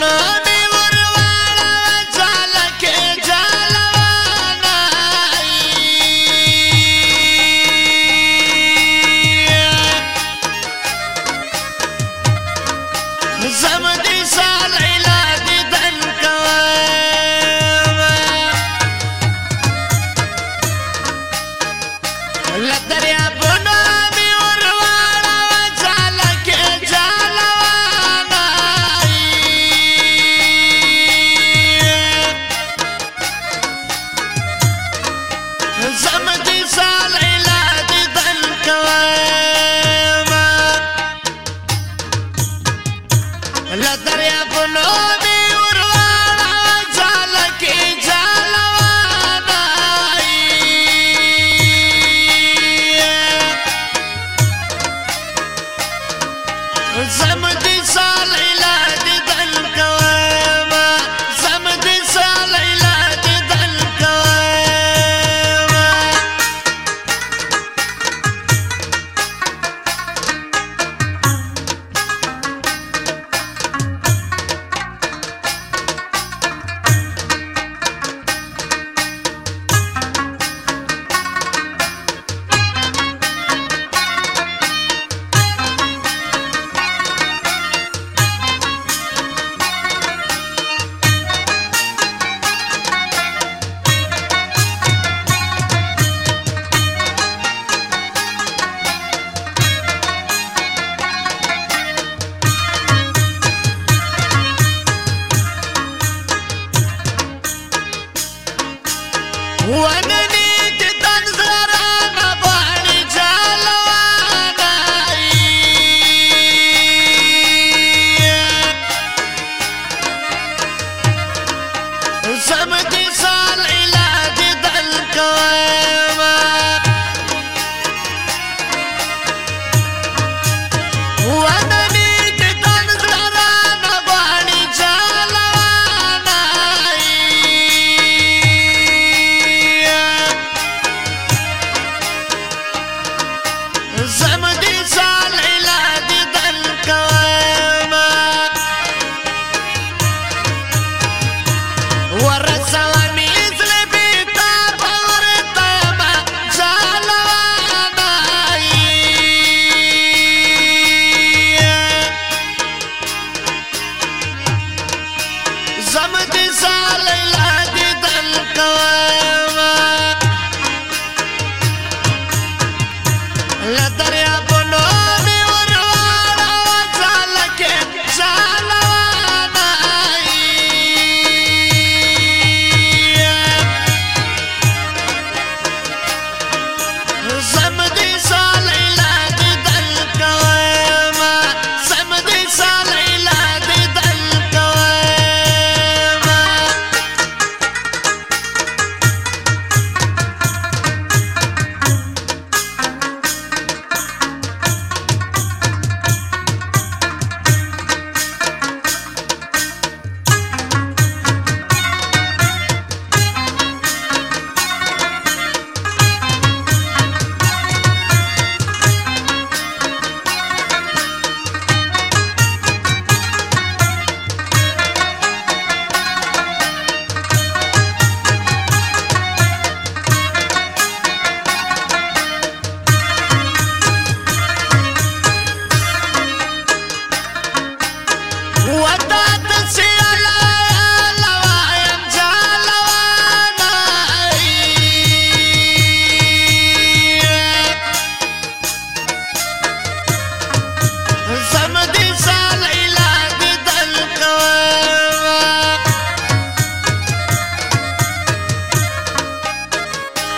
ना One Let that.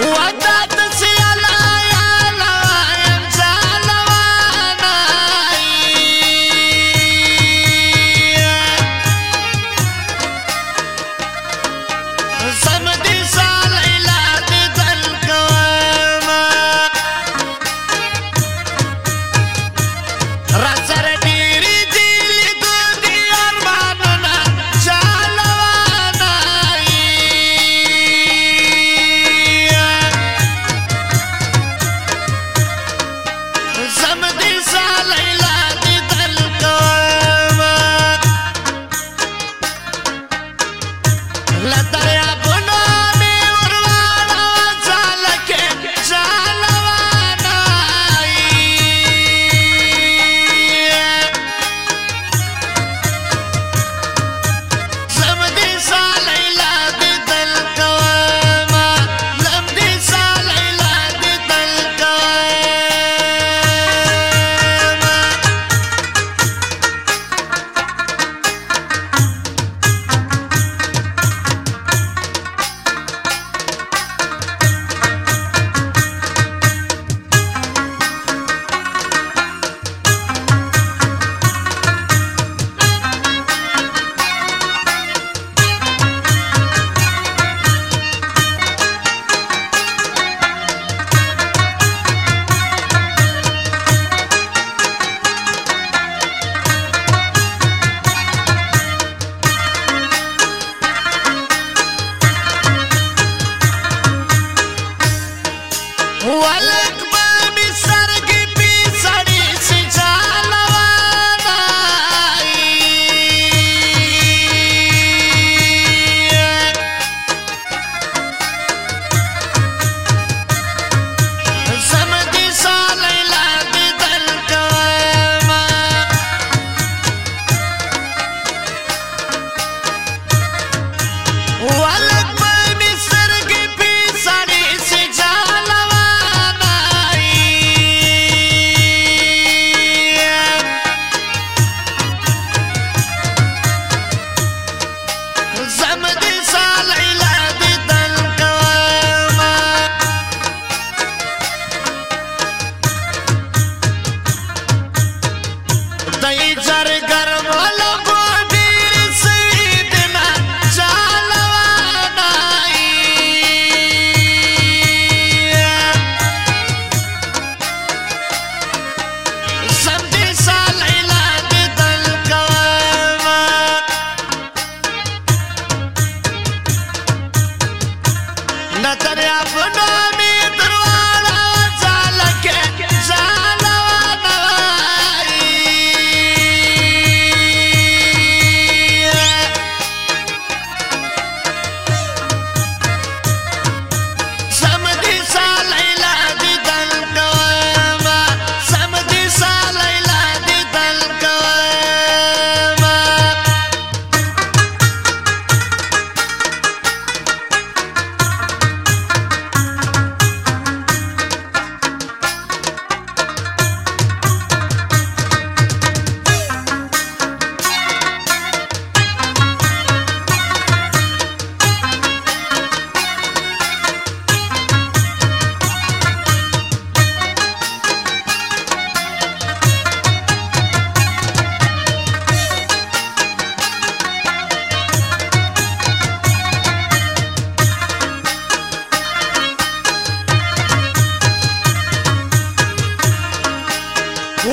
What the अपना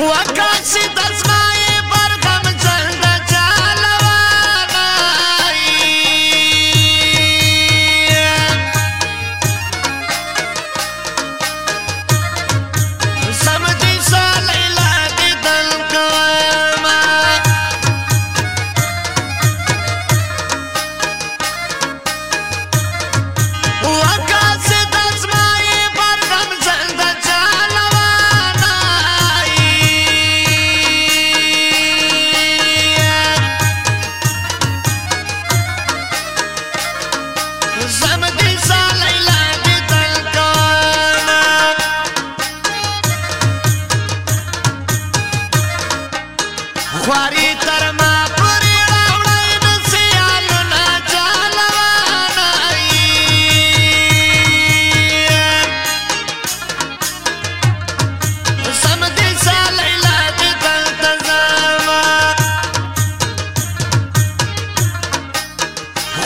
وقت دزمان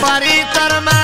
Parita hermana.